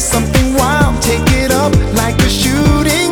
something wild, take it up like a shooting.